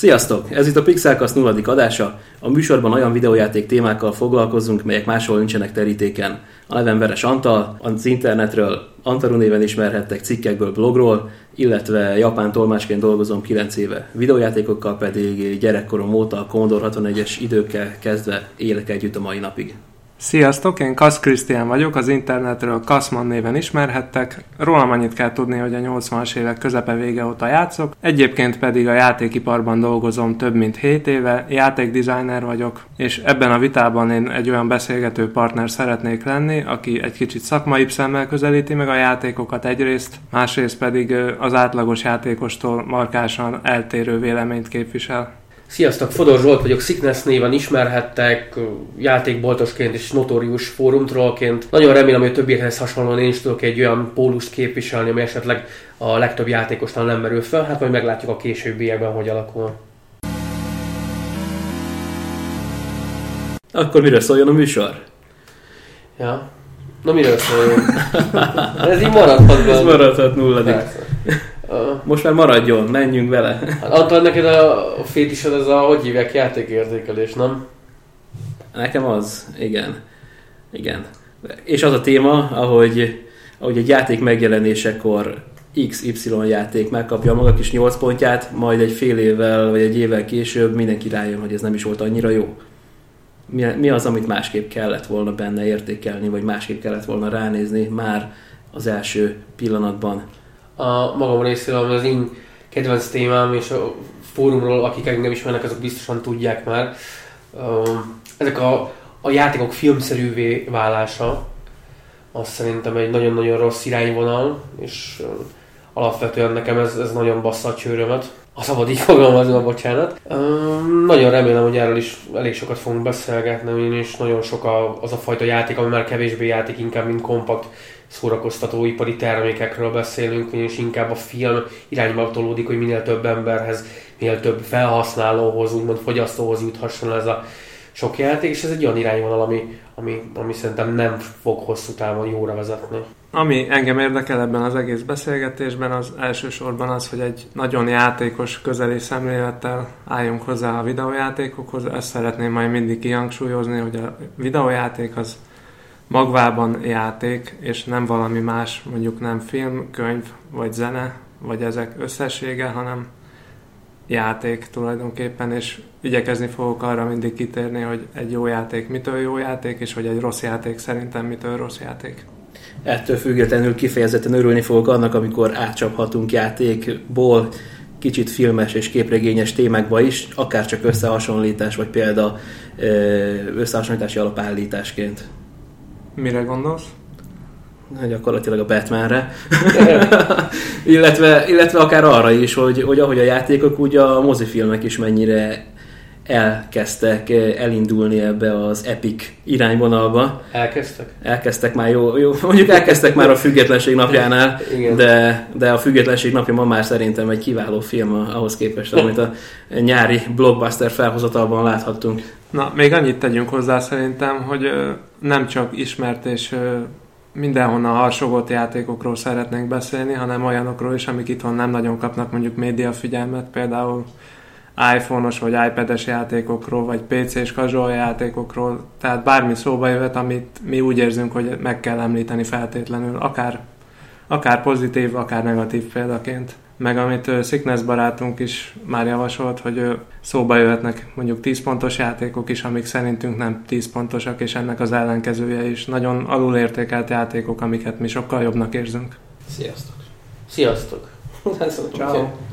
Sziasztok! Ez itt a Pixelcast nulladik adása. A műsorban olyan videójáték témákkal foglalkozunk, melyek máshol nincsenek terítéken. A nevem Veres Antal, az internetről Antaru néven ismerhettek cikkekből, blogról, illetve japán tolmásként dolgozom 9 éve. Videójátékokkal pedig gyerekkorom óta a Commodore 61-es időkkel kezdve élek együtt a mai napig. Sziasztok, én Kasz Krisztián vagyok, az internetről Kaszman néven ismerhettek. Rólam annyit kell tudni, hogy a 80-as évek közepe vége óta játszok. Egyébként pedig a játékiparban dolgozom több mint 7 éve, játékdesigner vagyok, és ebben a vitában én egy olyan beszélgető partner szeretnék lenni, aki egy kicsit szakmai szemmel közelíti meg a játékokat egyrészt, másrészt pedig az átlagos játékostól markásan eltérő véleményt képvisel. Sziasztok, Fodor Zsolt vagyok, Sickness néven ismerhettek, játékboltosként és notórius fórumtrollként. Nagyon remélem, hogy a többiekhez hasonlóan én is tudok egy olyan pólust képviselni, ami esetleg a legtöbb játékosnál nem merül fel. Hát majd meglátjuk a későbbiekben, hogy alakul. Akkor miről szóljon a műsor? Ja. Na miről szóljon? Ez így maradhat. Ez maradhat nulladik. Persze. Most már maradjon, menjünk vele. Hát Antal, neked a fétised ez a, hogy hívják, játékértékelés, nem? Nekem az, igen. Igen. És az a téma, ahogy, ahogy egy játék megjelenésekor XY játék megkapja maga kis 8 pontját, majd egy fél évvel vagy egy évvel később mindenki rájön, hogy ez nem is volt annyira jó. Mi, mi az, amit másképp kellett volna benne értékelni, vagy másképp kellett volna ránézni már az első pillanatban a magam részéről, az én kedvenc témám, és a fórumról, akik engem ismernek, azok biztosan tudják már. Ezek a, a játékok filmszerűvé válása, az szerintem egy nagyon-nagyon rossz irányvonal, és alapvetően nekem ez, ez nagyon bassza a csőrömet. A szabad így fogalmazva, bocsánat. Um, nagyon remélem, hogy erről is elég sokat fogunk beszélgetni, én nagyon sok a, az a fajta játék, ami már kevésbé játék, inkább mint kompakt szórakoztató ipari termékekről beszélünk, és inkább a film irányba tolódik, hogy minél több emberhez, minél több felhasználóhoz, úgymond fogyasztóhoz juthasson ez a sok játék, és ez egy olyan irányvonal, ami, ami, ami szerintem nem fog hosszú távon jóra vezetni. Ami engem érdekel ebben az egész beszélgetésben, az elsősorban az, hogy egy nagyon játékos közeli szemlélettel álljunk hozzá a videójátékokhoz. Ezt szeretném majd mindig kihangsúlyozni, hogy a videójáték az magvában játék, és nem valami más, mondjuk nem film, könyv, vagy zene, vagy ezek összessége, hanem játék tulajdonképpen, és igyekezni fogok arra mindig kitérni, hogy egy jó játék mitől jó játék, és hogy egy rossz játék szerintem mitől rossz játék. Ettől függetlenül kifejezetten örülni fogok annak, amikor átcsaphatunk játékból kicsit filmes és képregényes témákba is, akár csak összehasonlítás, vagy példa összehasonlítási alapállításként. Mire gondolsz? Gyakorlatilag a Batmanre. illetve, illetve akár arra is, hogy, hogy ahogy a játékok, úgy a mozifilmek is mennyire elkezdtek elindulni ebbe az epic irányvonalba. Elkezdtek? Elkezdtek már, jó, jó mondjuk elkezdtek már a függetlenség napjánál, de, de a függetlenség napja ma már szerintem egy kiváló film ahhoz képest, amit a nyári blockbuster felhozatalban láthattunk. Na, még annyit tegyünk hozzá szerintem, hogy nem csak ismert és mindenhonnan harsogott játékokról szeretnénk beszélni, hanem olyanokról is, amik itthon nem nagyon kapnak mondjuk média figyelmet, például iPhone-os vagy iPad-es játékokról, vagy PC-s casual játékokról, tehát bármi szóba jöhet, amit mi úgy érzünk, hogy meg kell említeni feltétlenül, akár, akár pozitív, akár negatív példaként. Meg amit Sickness barátunk is már javasolt, hogy szóba jöhetnek mondjuk 10 pontos játékok is, amik szerintünk nem 10 pontosak, és ennek az ellenkezője is nagyon alulértékelt játékok, amiket mi sokkal jobbnak érzünk. Sziasztok! Sziasztok! Ciao.